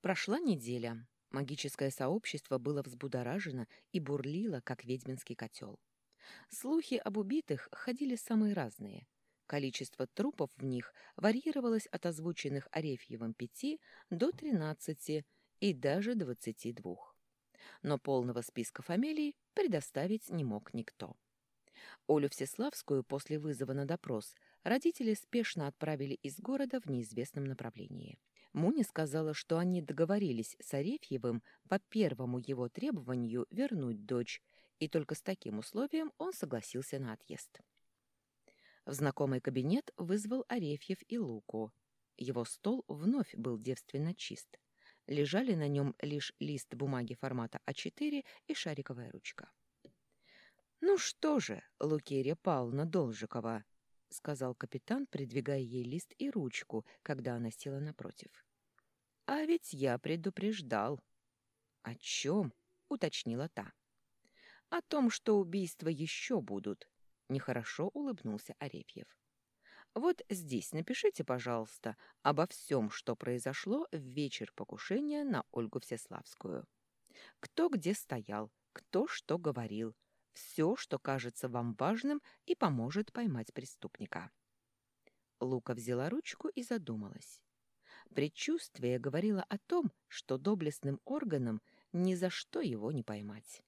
Прошла неделя. Магическое сообщество было взбудоражено и бурлило, как ведьминский котел. Слухи об убитых ходили самые разные. Количество трупов в них варьировалось от озвученных Арефьевым пяти до тринадцати и даже двадцати двух. Но полного списка фамилий предоставить не мог никто. Олю Всеславскую после вызова на допрос родители спешно отправили из города в неизвестном направлении. Муни сказала, что они договорились с Арефьевым по первому его требованию вернуть дочь, и только с таким условием он согласился на отъезд. В знакомый кабинет вызвал Арефьев и Луку. Его стол вновь был девственно чист. Лежали на нем лишь лист бумаги формата А4 и шариковая ручка. «Ну что же, Лукерия Павловна Должикова», — сказал капитан, придвигая ей лист и ручку, когда она села напротив. «А ведь я предупреждал». «О чем?» — уточнила та. «О том, что убийства еще будут», — нехорошо улыбнулся Арефьев. «Вот здесь напишите, пожалуйста, обо всем, что произошло в вечер покушения на Ольгу Всеславскую. Кто где стоял, кто что говорил, все, что кажется вам важным и поможет поймать преступника. Лука взяла ручку и задумалась. Предчувствие говорило о том, что доблестным органам ни за что его не поймать.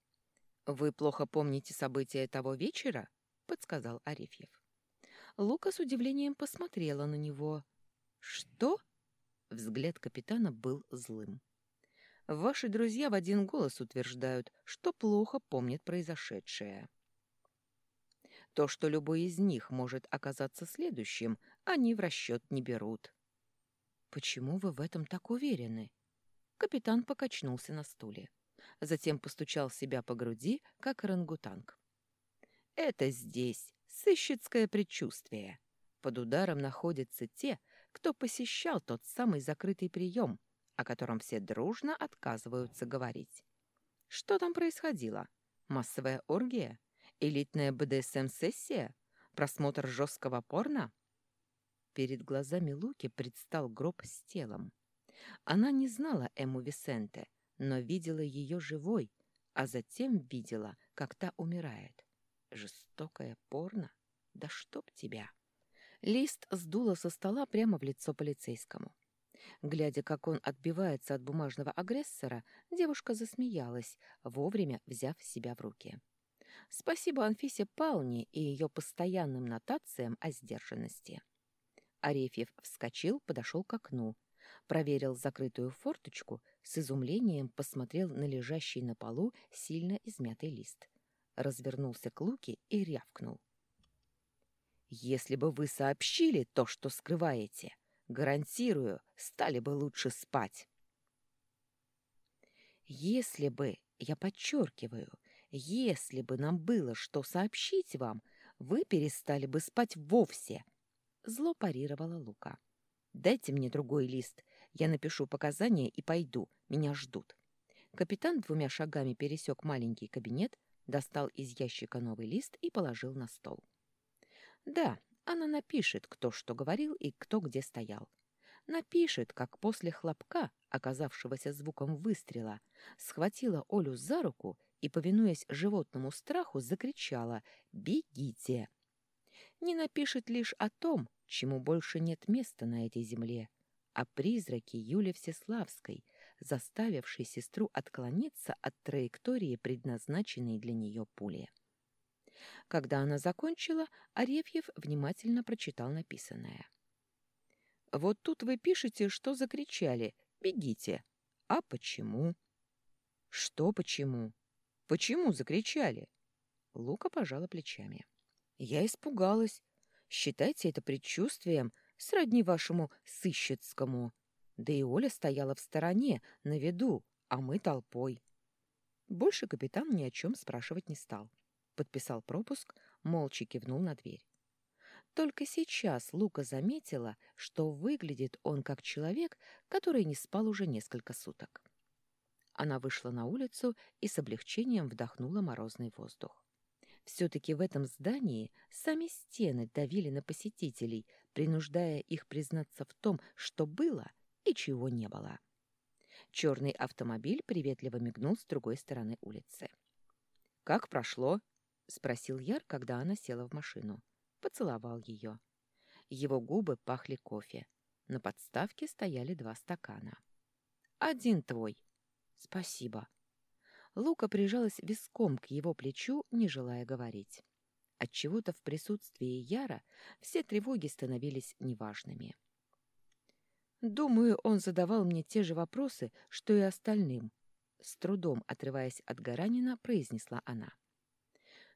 «Вы плохо помните события того вечера?» — подсказал Арефьев. Лука с удивлением посмотрела на него. «Что?» Взгляд капитана был злым. Ваши друзья в один голос утверждают, что плохо помнят произошедшее. То, что любой из них может оказаться следующим, они в расчет не берут. Почему вы в этом так уверены? Капитан покачнулся на стуле. Затем постучал себя по груди, как орангутанг. Это здесь сыщицкое предчувствие. Под ударом находятся те, кто посещал тот самый закрытый прием — о котором все дружно отказываются говорить. Что там происходило? Массовая оргия? Элитная БДСМ-сессия? Просмотр жесткого порно? Перед глазами Луки предстал гроб с телом. Она не знала Эму Висенте, но видела ее живой, а затем видела, как та умирает. Жестокое порно? Да чтоб тебя! Лист сдуло со стола прямо в лицо полицейскому. Глядя, как он отбивается от бумажного агрессора, девушка засмеялась, вовремя взяв себя в руки. Спасибо Анфисе Палне и ее постоянным нотациям о сдержанности. Арефьев вскочил, подошел к окну, проверил закрытую форточку, с изумлением посмотрел на лежащий на полу сильно измятый лист. Развернулся к Луке и рявкнул. «Если бы вы сообщили то, что скрываете, Гарантирую, стали бы лучше спать. Если бы, я подчеркиваю, если бы нам было что сообщить вам, вы перестали бы спать вовсе. Зло парировала Лука. Дайте мне другой лист. Я напишу показания и пойду. Меня ждут. Капитан двумя шагами пересек маленький кабинет, достал из ящика новый лист и положил на стол. Да, она напишет, кто что говорил и кто где стоял. Напишет, как после хлопка, оказавшегося звуком выстрела, схватила Олю за руку и, повинуясь животному страху, закричала «Бегите!». Не напишет лишь о том, чему больше нет места на этой земле, о призраке Юли Всеславской, заставившей сестру отклониться от траектории, предназначенной для нее пули. Когда она закончила, Арефьев внимательно прочитал написанное. «Вот тут вы пишете, что закричали. Бегите. А почему?» «Что почему? Почему закричали?» Лука пожала плечами. «Я испугалась. Считайте это предчувствием, сродни вашему сыщицкому. Да и Оля стояла в стороне, на виду, а мы толпой». Больше капитан ни о чем спрашивать не стал подписал пропуск, молча кивнул на дверь. Только сейчас Лука заметила, что выглядит он как человек, который не спал уже несколько суток. Она вышла на улицу и с облегчением вдохнула морозный воздух. Все-таки в этом здании сами стены давили на посетителей, принуждая их признаться в том, что было и чего не было. Черный автомобиль приветливо мигнул с другой стороны улицы. «Как прошло?» — спросил Яр, когда она села в машину. Поцеловал ее. Его губы пахли кофе. На подставке стояли два стакана. «Один твой». «Спасибо». Лука прижалась виском к его плечу, не желая говорить. Отчего-то в присутствии Яра все тревоги становились неважными. Думаю, он задавал мне те же вопросы, что и остальным. С трудом отрываясь от Гаранина, произнесла она.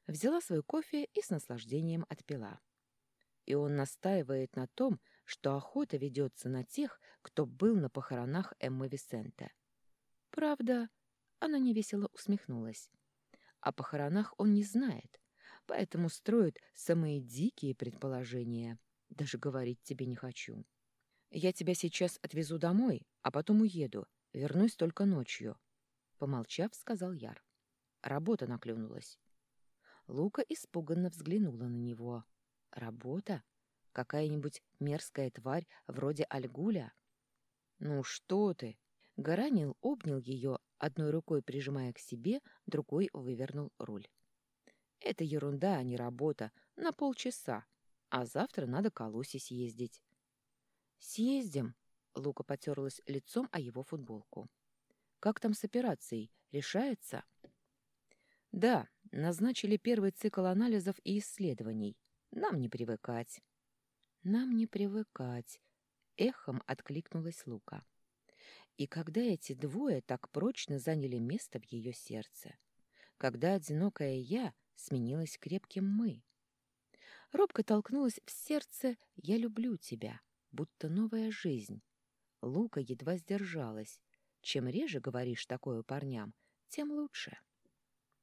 Взяла свой кофе и с наслаждением отпила. И он настаивает на том, что охота ведется на тех, кто был на похоронах Эммы Висенте. Правда, она невесело усмехнулась. О похоронах он не знает, поэтому строит самые дикие предположения. Даже говорить тебе не хочу. Я тебя сейчас отвезу домой, а потом уеду. Вернусь только ночью. Помолчав, сказал Яр. Работа наклюнулась. Лука испуганно взглянула на него. Работа? Какая-нибудь мерзкая тварь вроде Альгуля? Ну что ты? Гаранил обнял ее, одной рукой прижимая к себе, другой вывернул руль. Это ерунда, а не работа. На полчаса. А завтра надо к Алусе съездить. «Съездим», — Лука потерлась лицом о его футболку. «Как там с операцией? Решается?» «Да, назначили первый цикл анализов и исследований. Нам не привыкать». «Нам не привыкать», — эхом откликнулась Лука. И когда эти двое так прочно заняли место в ее сердце? Когда одинокое «я» сменилось крепким «мы»? Робко толкнулась в сердце «я люблю тебя», будто новая жизнь. Лука едва сдержалась. Чем реже говоришь такое парням, тем лучше.